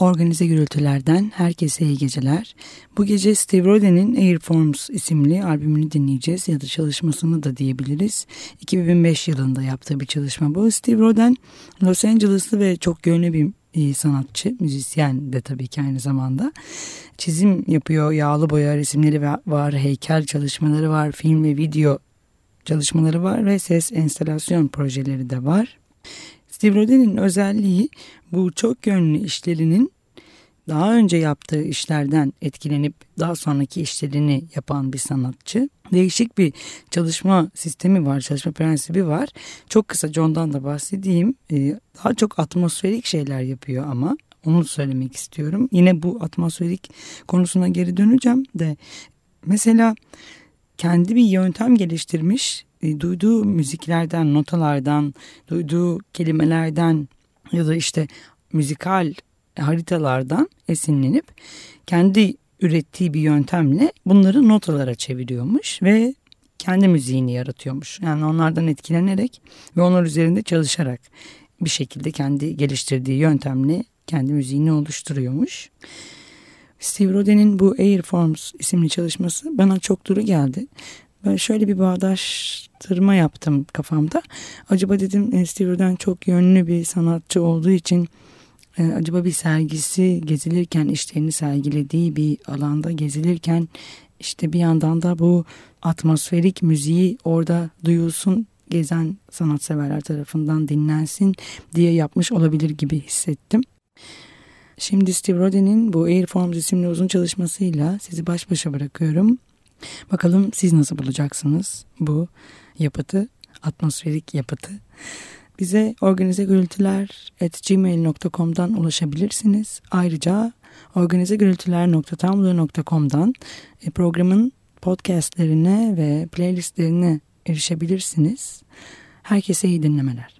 Organize gürültülerden herkese iyi geceler. Bu gece Steve Rodden'in Airforms isimli albümünü dinleyeceğiz ya da çalışmasını da diyebiliriz. 2005 yılında yaptığı bir çalışma bu. Steve Rodden Los Angeles'lı ve çok yönlü bir e, sanatçı, müzisyen de tabii ki aynı zamanda. Çizim yapıyor, yağlı boya resimleri var, heykel çalışmaları var, film ve video çalışmaları var ve ses enstalasyon projeleri de var. Steve özelliği bu çok yönlü işlerinin daha önce yaptığı işlerden etkilenip daha sonraki işlerini yapan bir sanatçı. Değişik bir çalışma sistemi var, çalışma prensibi var. Çok kısaca ondan da bahsedeyim. Ee, daha çok atmosferik şeyler yapıyor ama onu söylemek istiyorum. Yine bu atmosferik konusuna geri döneceğim de mesela kendi bir yöntem geliştirmiş e, duyduğu müziklerden, notalardan, duyduğu kelimelerden ya da işte müzikal haritalardan esinlenip kendi ürettiği bir yöntemle bunları notalara çeviriyormuş ve kendi müziğini yaratıyormuş. Yani onlardan etkilenerek ve onlar üzerinde çalışarak bir şekilde kendi geliştirdiği yöntemle kendi müziğini oluşturuyormuş. Steve Rodin'in bu Airforms isimli çalışması bana çok duru geldi. Ben şöyle bir bağdaştırma yaptım kafamda. Acaba dedim e, Steve çok yönlü bir sanatçı olduğu için e, acaba bir sergisi gezilirken işlerini sergilediği bir alanda gezilirken işte bir yandan da bu atmosferik müziği orada duyulsun gezen sanatseverler tarafından dinlensin diye yapmış olabilir gibi hissettim. Şimdi Steve Rodin'in bu Airforms isimli uzun çalışmasıyla sizi baş başa bırakıyorum. Bakalım siz nasıl bulacaksınız bu yapıtı, atmosferik yapıtı. Bize organizegürültüler.gmail.com'dan ulaşabilirsiniz. Ayrıca organizegürültüler.tumblr.com'dan e, programın podcastlerine ve playlistlerine erişebilirsiniz. Herkese iyi dinlemeler.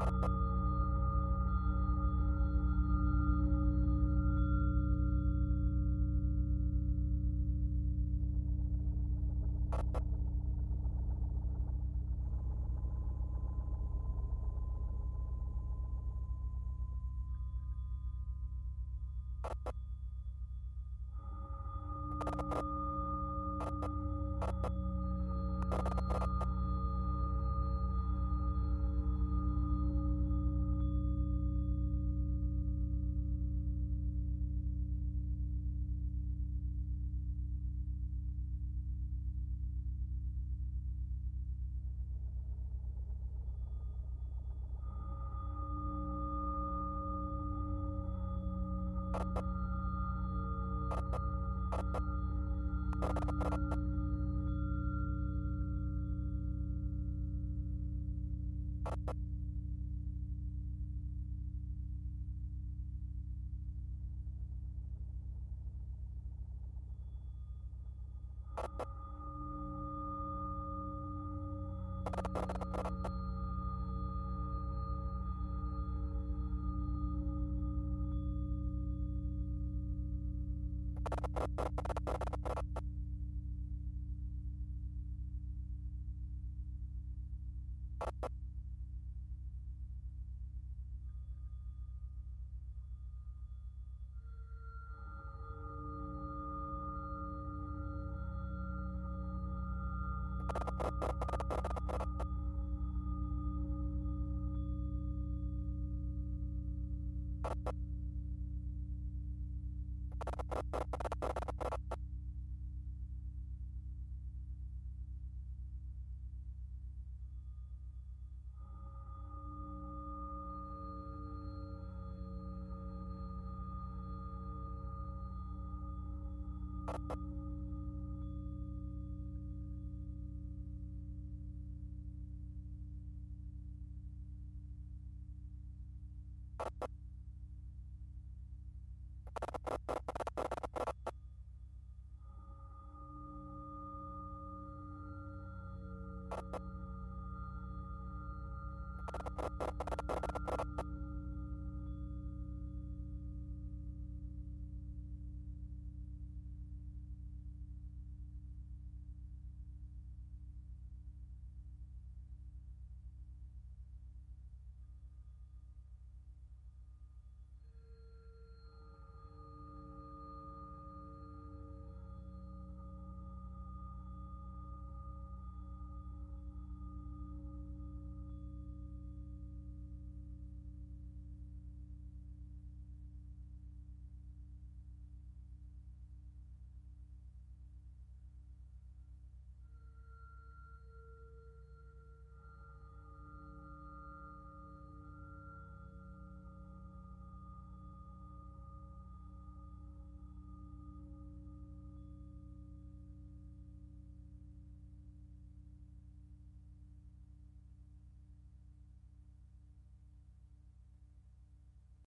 you